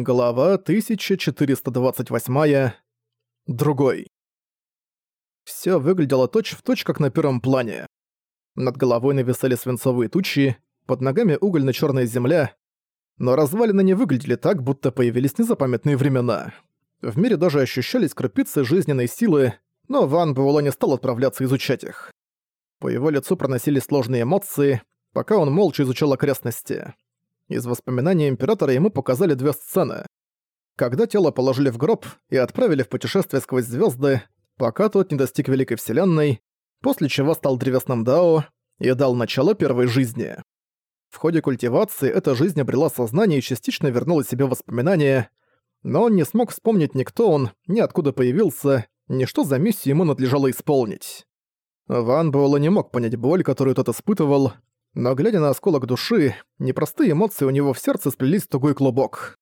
Глава 1428. Другой. Всё выглядело точь-в-точь, точь, как на первом плане. Над головой нависали свинцовые тучи, под ногами угольно-чёрная земля, но развалины не выглядели так, будто появились незапамятные времена. В мире даже ощущались крупицы жизненной силы, но Ван Буэлло не стал отправляться изучать их. По его лицу проносились сложные эмоции, пока он молча изучал окрестности. Из воспоминаний Императора ему показали две сцены. Когда тело положили в гроб и отправили в путешествие сквозь звезды, пока тот не достиг Великой Вселенной, после чего стал древесным Дао и дал начало первой жизни. В ходе культивации эта жизнь обрела сознание и частично вернула себе воспоминания, но он не смог вспомнить ни кто он, ни откуда появился, ни что за миссию ему надлежало исполнить. Ван Буэлло не мог понять боль, которую тот испытывал, но глядя на осколок души, непростые эмоции у него в сердце сплелись в тугой клубок.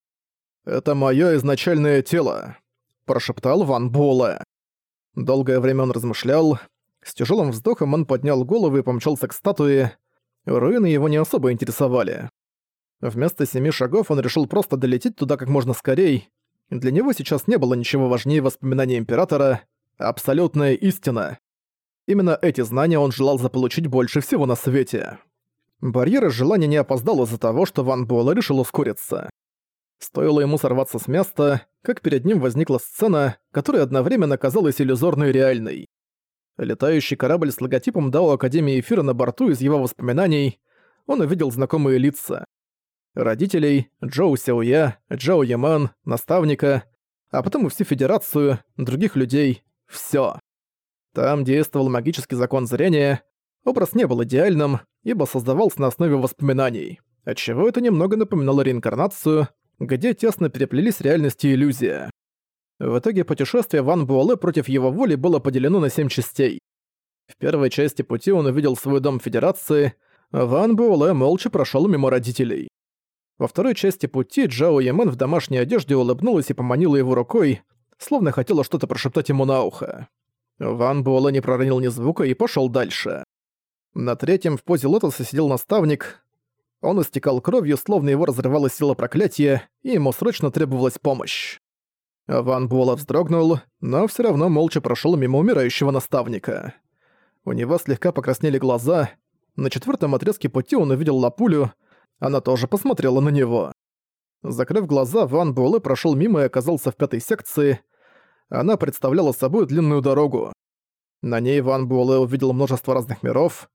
«Это моё изначальное тело», – прошептал Ван Буэлэ. Долгое время он размышлял. С тяжелым вздохом он поднял голову и помчался к статуе. Руины его не особо интересовали. Вместо семи шагов он решил просто долететь туда как можно скорей. Для него сейчас не было ничего важнее воспоминаний Императора. Абсолютная истина. Именно эти знания он желал заполучить больше всего на свете. Барьера желания не опоздал из-за того, что Ван Буэлэ решил ускориться. Стоило ему сорваться с места, как перед ним возникла сцена, которая одновременно казалась иллюзорной и реальной. Летающий корабль с логотипом Дао Академии Эфира на борту из его воспоминаний, он увидел знакомые лица. Родителей, Джоу Сяоя, Джоу Яман, наставника, а потом и всю Федерацию, других людей, всё. Там действовал магический закон зрения, образ не был идеальным, ибо создавался на основе воспоминаний, отчего это немного напоминало реинкарнацию, где тесно переплелись реальность и иллюзия. В итоге путешествие Ван Буэлэ против его воли было поделено на семь частей. В первой части пути он увидел свой дом Федерации, Ван Буэлэ молча прошел мимо родителей. Во второй части пути Джао Ямен в домашней одежде улыбнулась и поманила его рукой, словно хотела что-то прошептать ему на ухо. Ван Буэлэ не проронил ни звука и пошел дальше. На третьем в позе лотоса сидел наставник. Он истекал кровью, словно его разрывала сила проклятия, и ему срочно требовалась помощь. Ван Буэлла вздрогнул, но все равно молча прошел мимо умирающего наставника. У него слегка покраснели глаза. На четвертом отрезке пути он увидел Лапулю, она тоже посмотрела на него. Закрыв глаза, Ван Буэлэ прошел мимо и оказался в пятой секции. Она представляла собой длинную дорогу. На ней Ван Буэлэ увидел множество разных миров,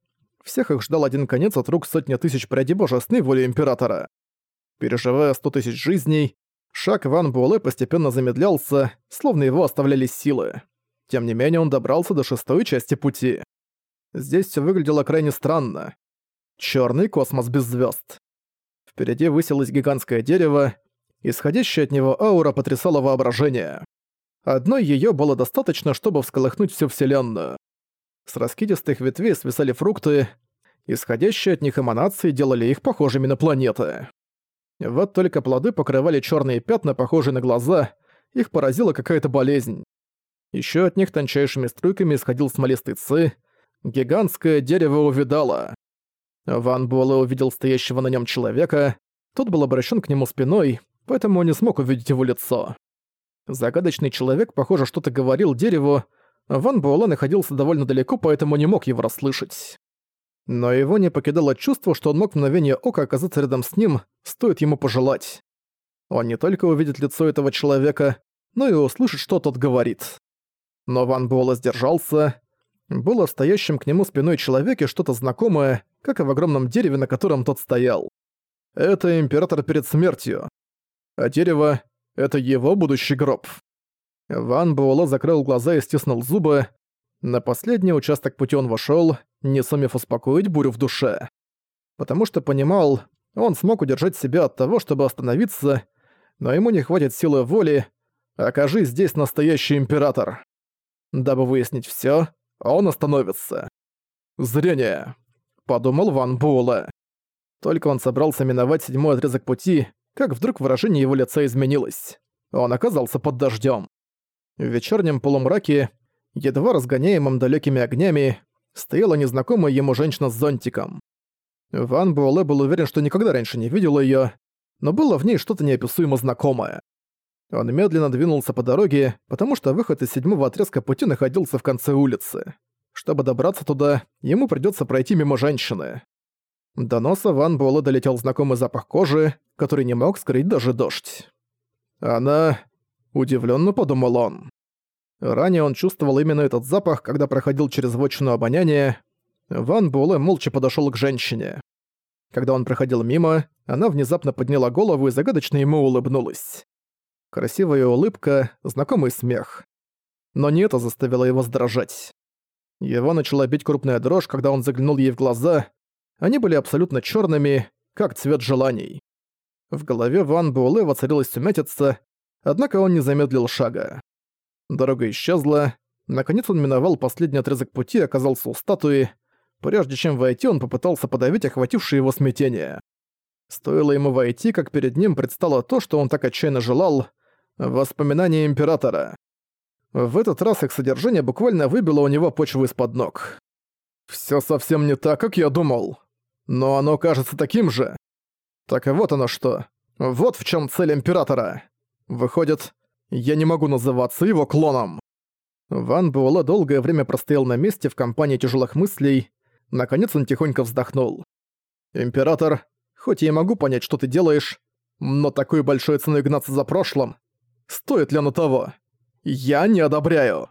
всех их ждал один конец от рук сотни тысяч прядей божественной воли Императора. Переживая сто тысяч жизней, шаг Ван Буэлэ постепенно замедлялся, словно его оставляли силы. Тем не менее, он добрался до шестой части пути. Здесь все выглядело крайне странно. Черный космос без звезд. Впереди высилось гигантское дерево, исходящая от него аура потрясала воображение. Одной ее было достаточно, чтобы всколыхнуть всю Вселенную. С раскидистых ветвей свисали фрукты, исходящие от них эманации делали их похожими на планеты. Вот только плоды покрывали черные пятна, похожие на глаза, их поразила какая-то болезнь. Еще от них тончайшими струйками исходил смолистый ци, гигантское дерево увидало. Ван Буэлэ увидел стоящего на нем человека, тот был обращен к нему спиной, поэтому он не смог увидеть его лицо. Загадочный человек, похоже, что-то говорил дереву, Ван Буэлэ находился довольно далеко, поэтому не мог его расслышать. Но его не покидало чувство, что он мог в мгновение ока оказаться рядом с ним, стоит ему пожелать. Он не только увидит лицо этого человека, но и услышит, что тот говорит. Но Ван Буэлэ сдержался. Было в стоящем к нему спиной человеке что-то знакомое, как и в огромном дереве, на котором тот стоял. Это император перед смертью. А дерево — это его будущий гроб. Ван Буэлло закрыл глаза и стиснул зубы. На последний участок пути он вошёл, не сумев успокоить бурю в душе. Потому что понимал, он смог удержать себя от того, чтобы остановиться, но ему не хватит силы воли. Окажись здесь настоящий император. Дабы выяснить всё, он остановится. «Зрение», — подумал Ван Буэлэ. Только он собрался миновать седьмой отрезок пути, как вдруг выражение его лица изменилось. Он оказался под дождём. В вечернем полумраке, едва разгоняемым далекими огнями, стояла незнакомая ему женщина с зонтиком. Ван Буэлэ был уверен, что никогда раньше не видел ее, но было в ней что-то неописуемо знакомое. Он медленно двинулся по дороге, потому что выход из седьмого отрезка пути находился в конце улицы. Чтобы добраться туда, ему придётся пройти мимо женщины. До носа Ван Буэлэ долетел знакомый запах кожи, который не мог скрыть даже дождь. Она... Удивлённо подумал он. Ранее он чувствовал именно этот запах, когда проходил через вотчину обоняния. Ван Буэлэ молча подошёл к женщине. Когда он проходил мимо, она внезапно подняла голову и загадочно ему улыбнулась. Красивая улыбка, знакомый смех. Но не это заставило его сдрожать. Его начала бить крупная дрожь, когда он заглянул ей в глаза. Они были абсолютно чёрными, как цвет желаний. В голове Ван Буэлэ воцарилась сумятица, однако он не замедлил шага. Дорога исчезла. Наконец он миновал последний отрезок пути и оказался у статуи. Прежде чем войти, он попытался подавить охватившее его смятение. Стоило ему войти, как перед ним предстало то, что он так отчаянно желал — воспоминания Императора. В этот раз их содержание буквально выбило у него почву из-под ног. «Всё совсем не так, как я думал. Но оно кажется таким же. Так и вот оно что. Вот в чём цель Императора. Выходит, я не могу называться его клоном». Ван Буэлэ долгое время простоял на месте в компании тяжелых мыслей. Наконец он тихонько вздохнул. «Император, хоть я и могу понять, что ты делаешь, но такой большой ценой гнаться за прошлым, стоит ли оно того? Я не одобряю!»